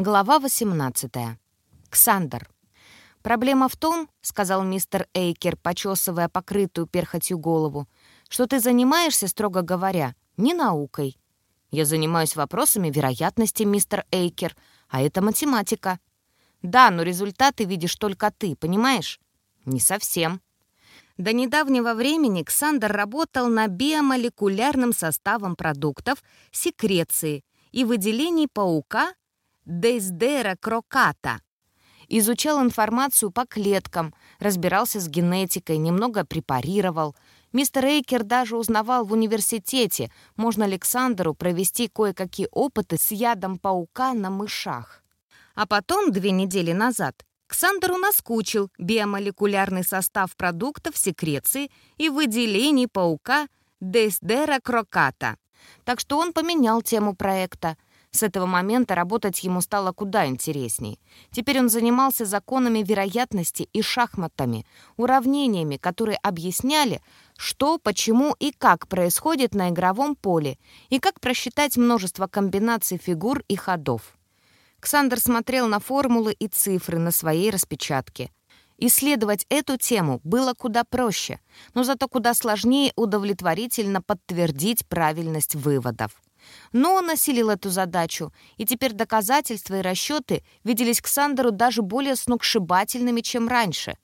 Глава 18. Ксандр. «Проблема в том, — сказал мистер Эйкер, почесывая покрытую перхотью голову, — что ты занимаешься, строго говоря, не наукой. Я занимаюсь вопросами вероятности, мистер Эйкер, а это математика. Да, но результаты видишь только ты, понимаешь? Не совсем. До недавнего времени Ксандр работал над биомолекулярным составом продуктов, секреции и выделений паука Дездера кроката. Изучал информацию по клеткам, разбирался с генетикой, немного препарировал. Мистер Эйкер даже узнавал в университете, можно Александру провести кое-какие опыты с ядом паука на мышах. А потом, две недели назад, Ксандеру наскучил биомолекулярный состав продуктов секреции и выделений паука Дездера кроката. Так что он поменял тему проекта — с этого момента работать ему стало куда интересней. Теперь он занимался законами вероятности и шахматами, уравнениями, которые объясняли, что, почему и как происходит на игровом поле, и как просчитать множество комбинаций фигур и ходов. Ксандр смотрел на формулы и цифры на своей распечатке. Исследовать эту тему было куда проще, но зато куда сложнее удовлетворительно подтвердить правильность выводов. Но он осилил эту задачу, и теперь доказательства и расчеты виделись Ксандеру даже более сногсшибательными, чем раньше.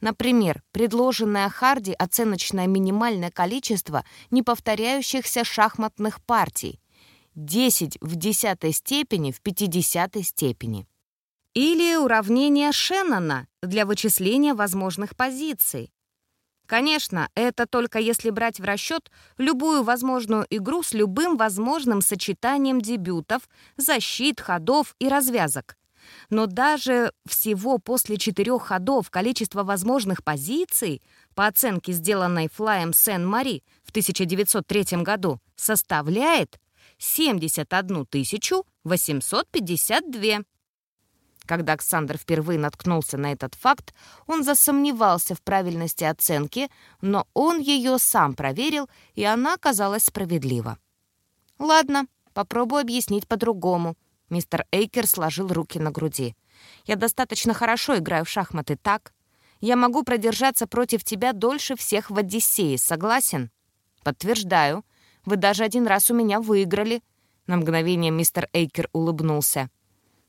Например, предложенное Харди оценочное минимальное количество неповторяющихся шахматных партий. 10 в десятой степени в пятидесятой степени. Или уравнение Шеннона для вычисления возможных позиций. Конечно, это только если брать в расчет любую возможную игру с любым возможным сочетанием дебютов, защит, ходов и развязок. Но даже всего после четырех ходов количество возможных позиций, по оценке, сделанной Флаем Сен-Мари в 1903 году, составляет 71 852. Когда Александр впервые наткнулся на этот факт, он засомневался в правильности оценки, но он ее сам проверил, и она оказалась справедлива. «Ладно, попробую объяснить по-другому». Мистер Эйкер сложил руки на груди. «Я достаточно хорошо играю в шахматы, так? Я могу продержаться против тебя дольше всех в Одиссее, согласен?» «Подтверждаю. Вы даже один раз у меня выиграли». На мгновение мистер Эйкер улыбнулся.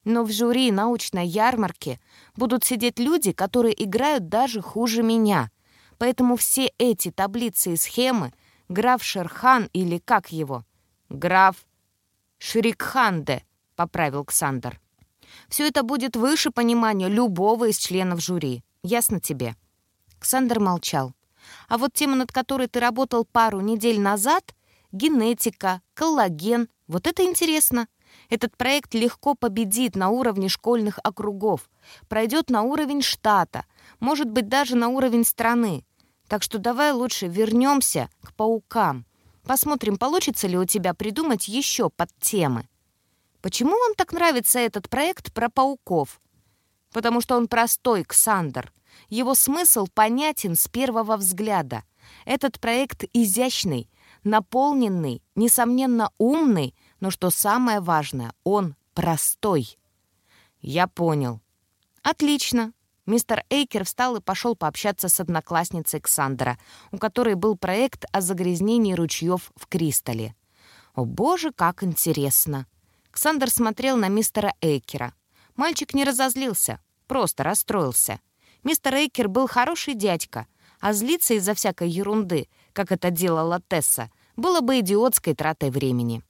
Но в жюри научной ярмарки будут сидеть люди, которые играют даже хуже меня. Поэтому все эти таблицы и схемы граф Шерхан или как его? Граф Шрикханде, поправил Ксандр. Все это будет выше понимания любого из членов жюри. Ясно тебе? Ксандр молчал. А вот тема, над которой ты работал пару недель назад, генетика, коллаген, вот это интересно. Этот проект легко победит на уровне школьных округов, пройдет на уровень штата, может быть, даже на уровень страны. Так что давай лучше вернемся к паукам. Посмотрим, получится ли у тебя придумать еще подтемы. Почему вам так нравится этот проект про пауков? Потому что он простой, Ксандр. Его смысл понятен с первого взгляда. Этот проект изящный, наполненный, несомненно умный, но что самое важное, он простой. Я понял. Отлично. Мистер Эйкер встал и пошел пообщаться с одноклассницей Ксандра, у которой был проект о загрязнении ручьев в Кристалле. О боже, как интересно. Ксандр смотрел на мистера Эйкера. Мальчик не разозлился, просто расстроился. Мистер Эйкер был хороший дядька, а злиться из-за всякой ерунды, как это делала Тесса, было бы идиотской тратой времени.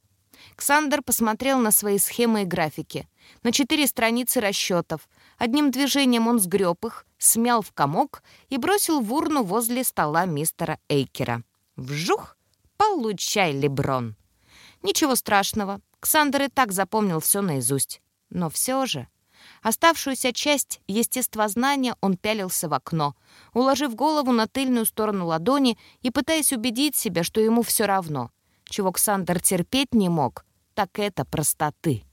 Ксандер посмотрел на свои схемы и графики. На четыре страницы расчетов. Одним движением он сгреб их, смял в комок и бросил в урну возле стола мистера Эйкера. Вжух! Получай, Леброн! Ничего страшного. Ксандер и так запомнил все наизусть. Но все же... Оставшуюся часть естествознания он пялился в окно, уложив голову на тыльную сторону ладони и пытаясь убедить себя, что ему все равно — чего Ксандр терпеть не мог, так это простоты.